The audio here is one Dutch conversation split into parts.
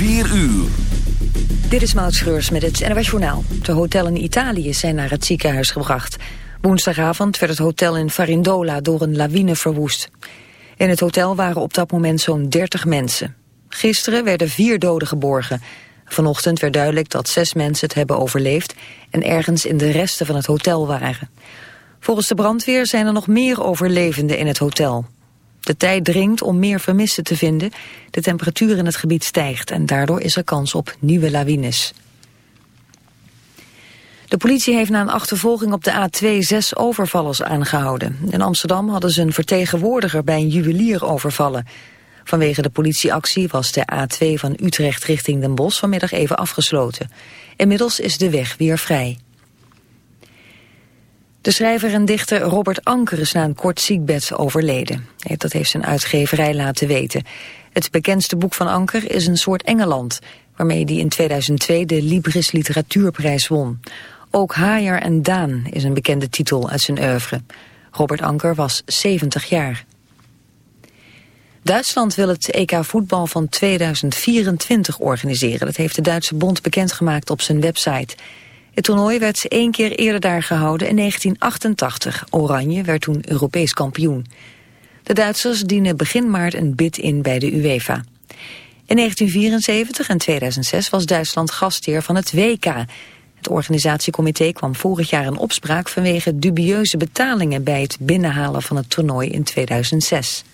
4 uur. Dit is Maud Schreurs met het NWS Journaal. De hotel in Italië zijn naar het ziekenhuis gebracht. Woensdagavond werd het hotel in Farindola door een lawine verwoest. In het hotel waren op dat moment zo'n 30 mensen. Gisteren werden vier doden geborgen. Vanochtend werd duidelijk dat zes mensen het hebben overleefd... en ergens in de resten van het hotel waren. Volgens de brandweer zijn er nog meer overlevenden in het hotel. De tijd dringt om meer vermisten te vinden. De temperatuur in het gebied stijgt en daardoor is er kans op nieuwe lawines. De politie heeft na een achtervolging op de A2 zes overvallers aangehouden. In Amsterdam hadden ze een vertegenwoordiger bij een juwelier overvallen. Vanwege de politieactie was de A2 van Utrecht richting Den Bosch vanmiddag even afgesloten. Inmiddels is de weg weer vrij. De schrijver en dichter Robert Anker is na een kort ziekbed overleden. Dat heeft zijn uitgeverij laten weten. Het bekendste boek van Anker is een soort Engeland... waarmee hij in 2002 de Libris Literatuurprijs won. Ook Haaier en Daan is een bekende titel uit zijn oeuvre. Robert Anker was 70 jaar. Duitsland wil het EK voetbal van 2024 organiseren. Dat heeft de Duitse bond bekendgemaakt op zijn website... Het toernooi werd één keer eerder daar gehouden in 1988. Oranje werd toen Europees kampioen. De Duitsers dienen begin maart een bid in bij de UEFA. In 1974 en 2006 was Duitsland gastheer van het WK. Het organisatiecomité kwam vorig jaar in opspraak vanwege dubieuze betalingen bij het binnenhalen van het toernooi in 2006.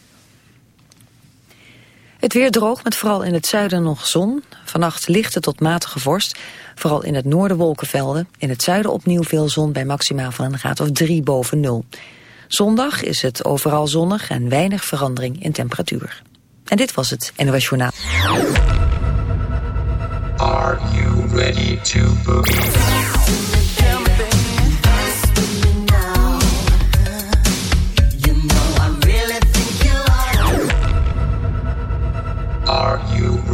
Het weer droog met vooral in het zuiden nog zon. Vannacht lichte tot matige vorst. Vooral in het noorden wolkenvelden. In het zuiden opnieuw veel zon bij maximaal van een graad of 3 boven nul. Zondag is het overal zonnig en weinig verandering in temperatuur. En dit was het NOS Journaal. Are you ready to boogie?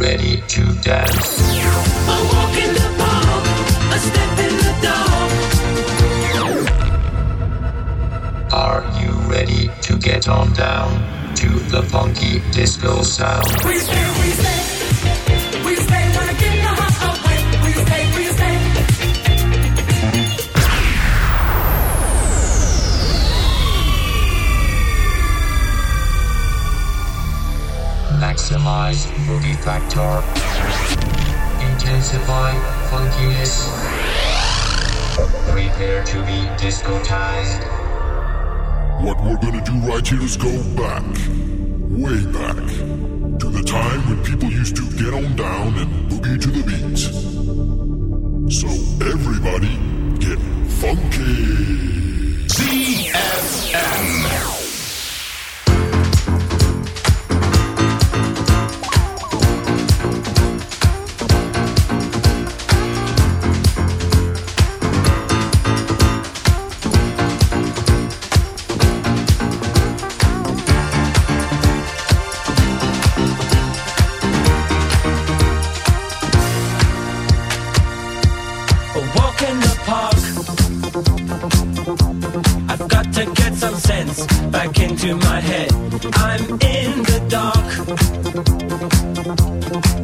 Ready to dance? Are you ready to get on down to the funky disco sound? We stay, we stay, we stay in the hot away. We stay, we stay. Maximize boogie factor. Intensify funkiness. Prepare to be discotized. What we're gonna do right here is go back, way back, to the time when people used to get on down and boogie to the beat. So everybody get funky. ZFM.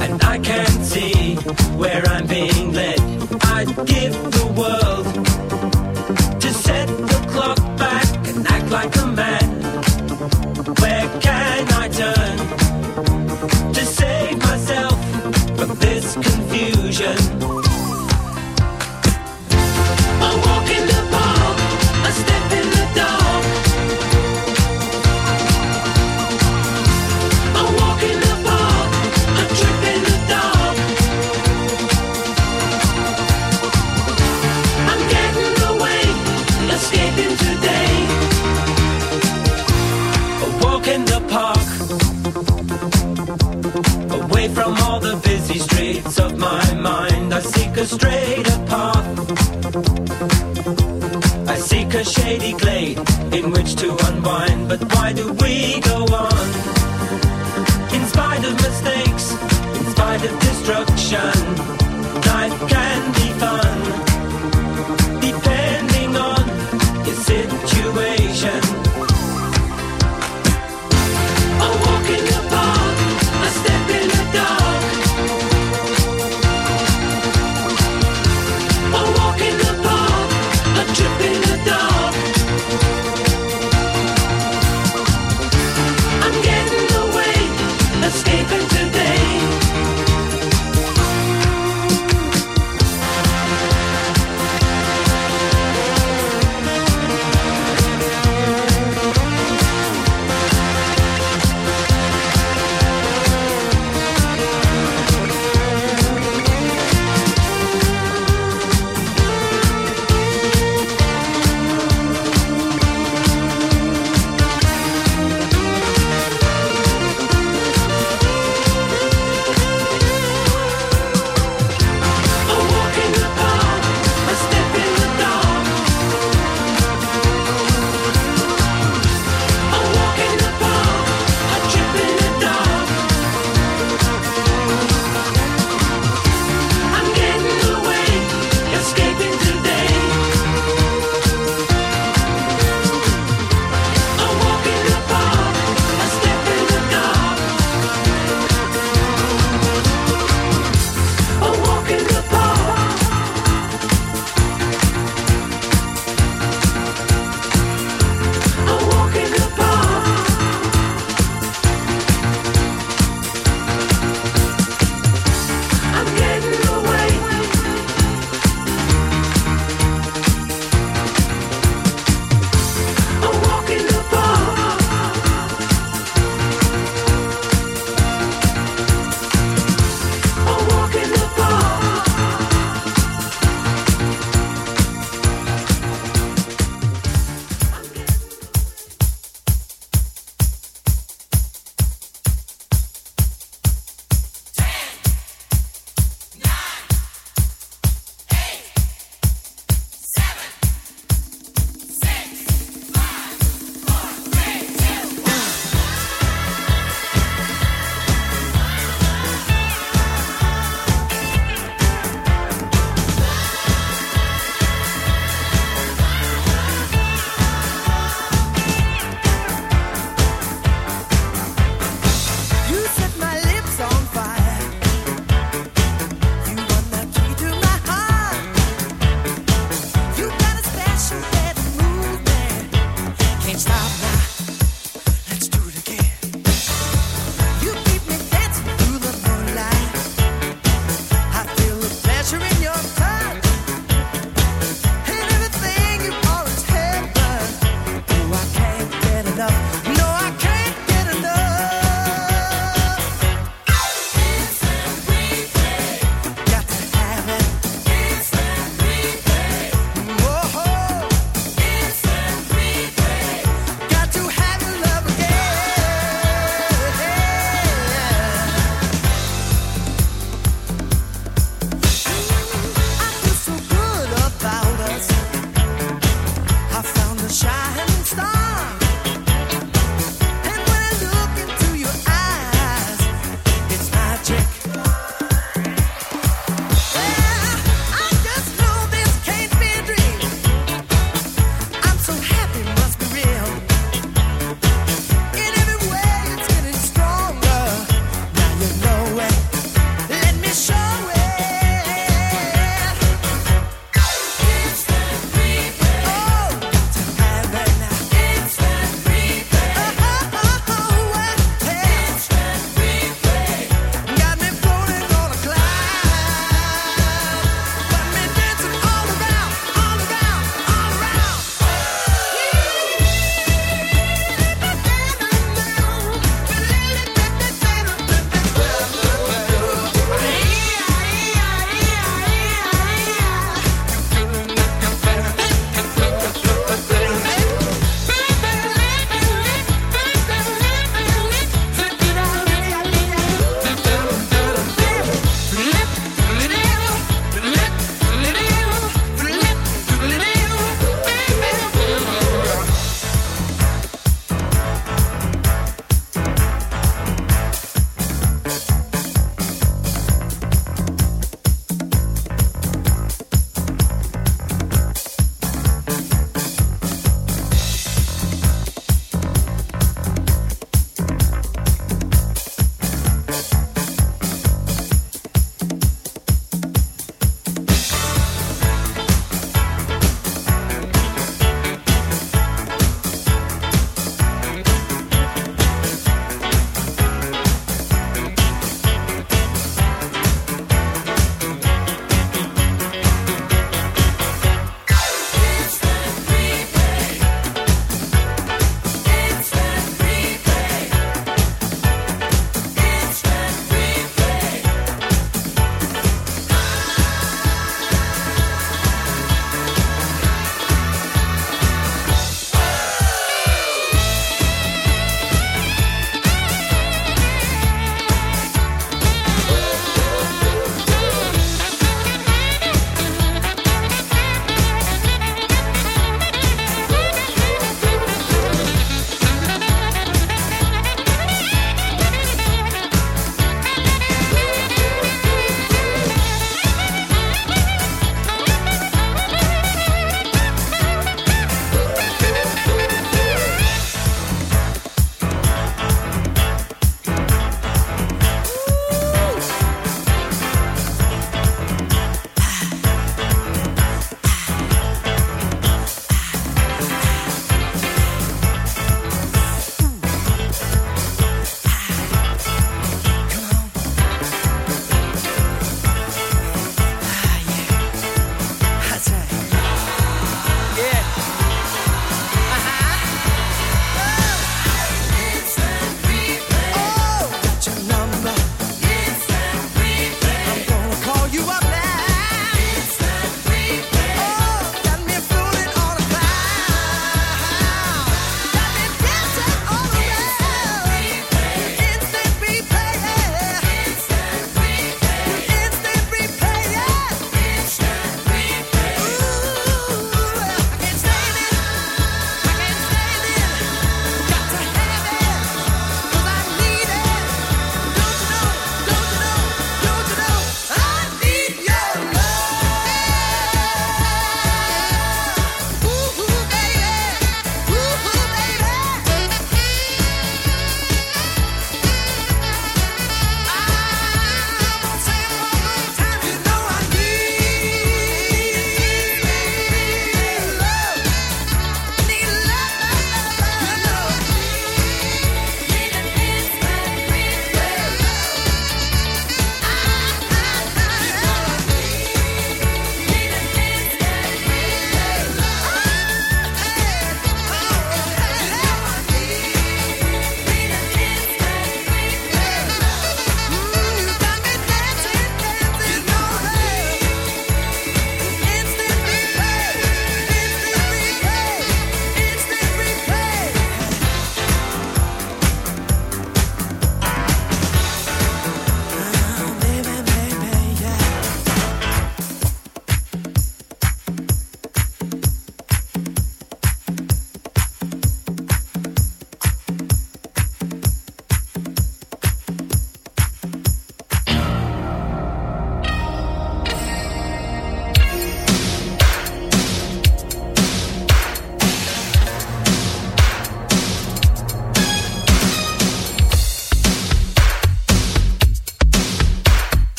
And I can't see where I'm being led. I'd give the world to set the clock back and act like a man. Where can I turn to save myself from this confusion? A straighter path. I seek a shady glade in which to unwind, but why do we go on? In spite of mistakes, in spite of destruction, life can be fun. Depending on your situation. A walk in the park, a step in the dark.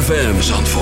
ZFM Zandvoort.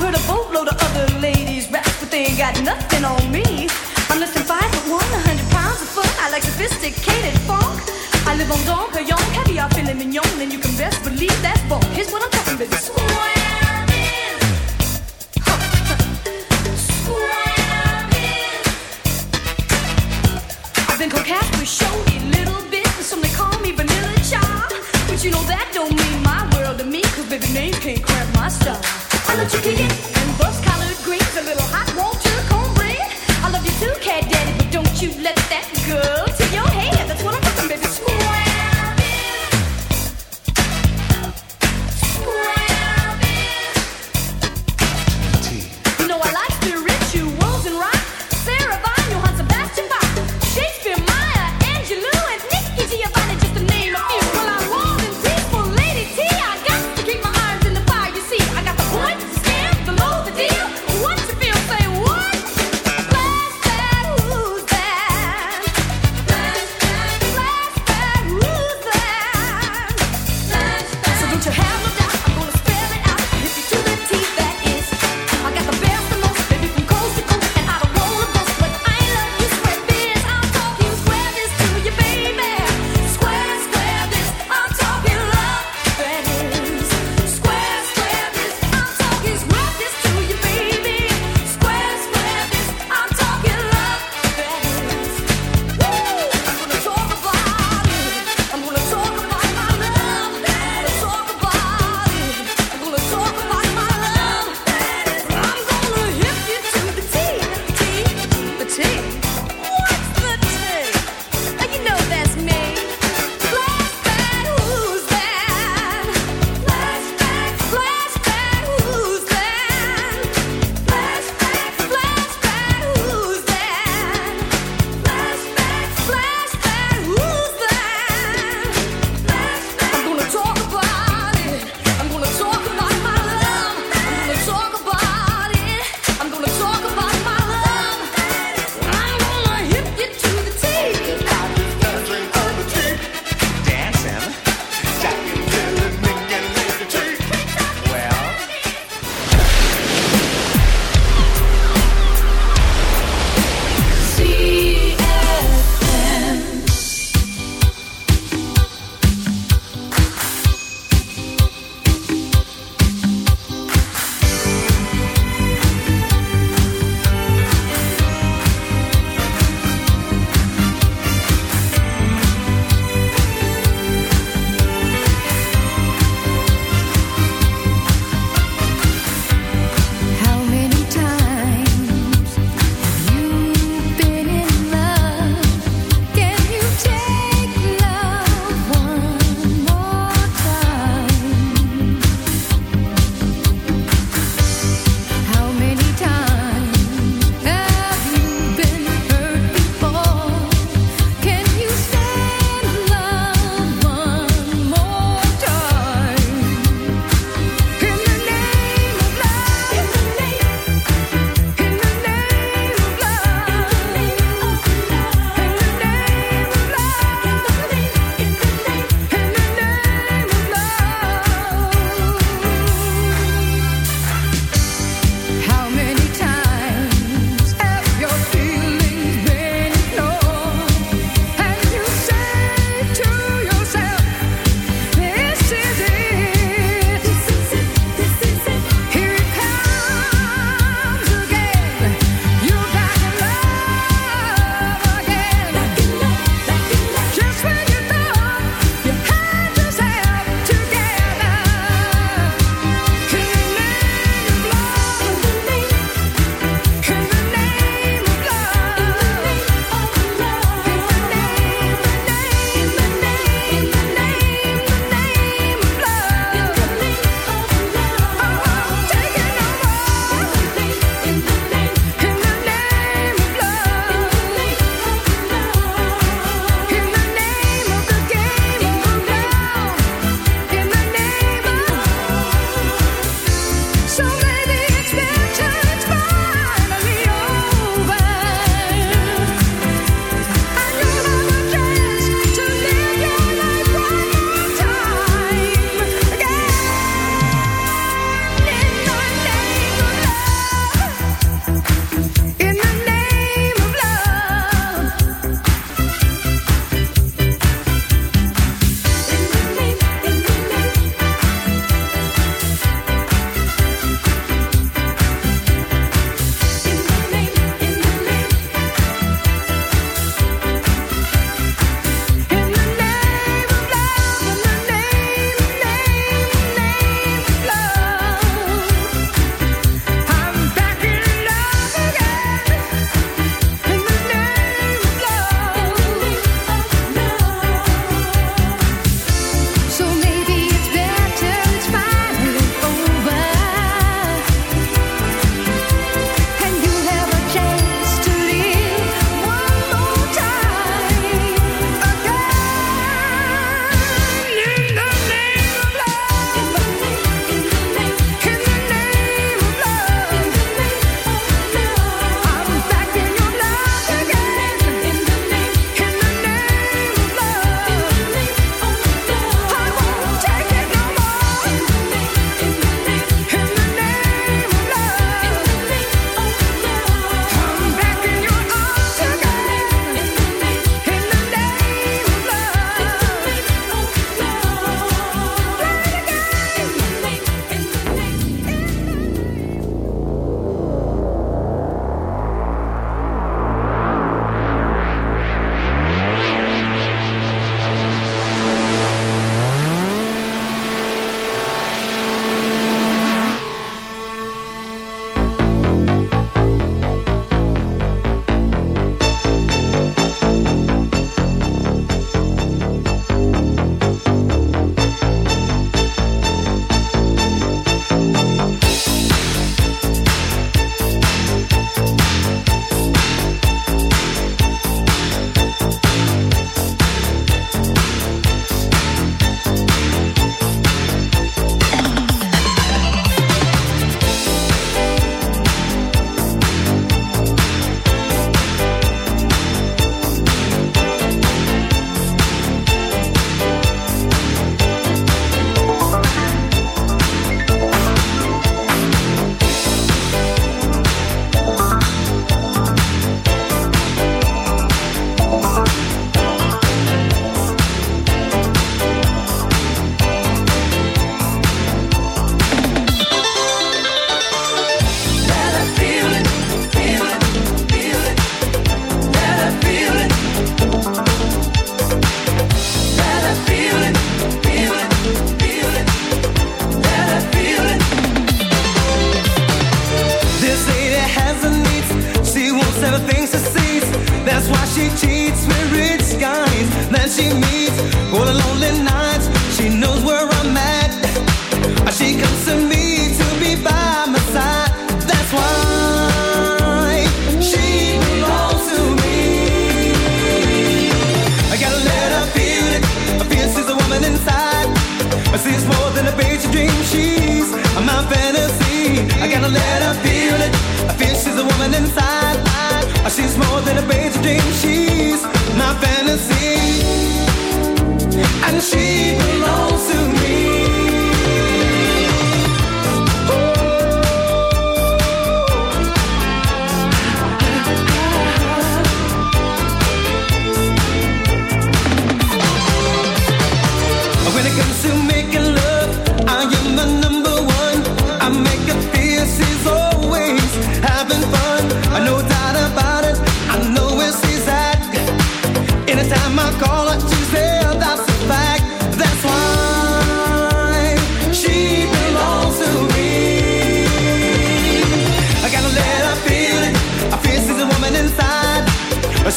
heard a other ladies but they ain't got nothing on me. I'm less five a hundred pounds of fun. i like sophisticated funk i live on dough but young heavy i feelin' me younger than you can best believe that's what i'm talkin' about been with showy little and some they call me vanilla but you know that don't mean myself.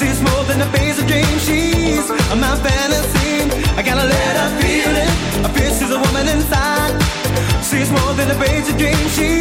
She's more than a phase of dream. She's my fantasy. I gotta let her feel it. I feel she's a woman inside. She's more than a phase of dream. She's